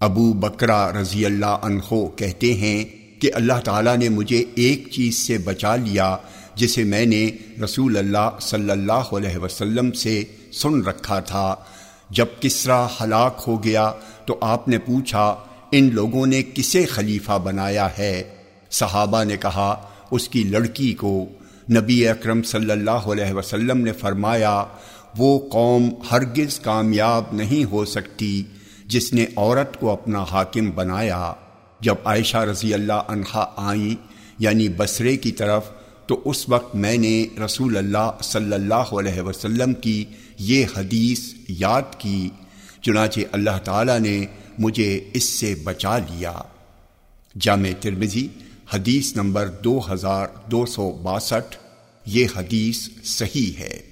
ابو بکرا رضی اللہ عنہ کہتے ہیں کہ اللہ تعالیٰ نے مجھے ایک چیز سے بچا لیا جسے میں نے رسول اللہ صلی اللہ علیہ وسلم سے سن رکھا تھا۔ جب کسرا ہلاک ہو گیا تو آپ نے پوچھا، ان لوگوں نے کسے خلیفہ بنایا ہے؟ صحابہ نے کہا، اس کی لڑکی کو۔ نبی اکرم صلی اللہ علیہ وسلم نے فرمایا، وہ قوم ہرگز کامیاب نہیں ہو سکتی۔ جس نے عورت کو اپنا حاکم بنایا۔ جب عائشہ رضی اللہ عنہا آئیں یعنی بسرے کی طرف، تو اس وقت میں نے رسول اللہ صلی اللہ علیہ وسلم کی یہ حدیث یاد کی، چنانچہ اللہ تعالیٰ نے مجھے اس سے بچا لیا۔ جامع ترمزی حدیث نمبر دو ہزار دو سو باسٹھ، یہ حدیث صحیح ہے۔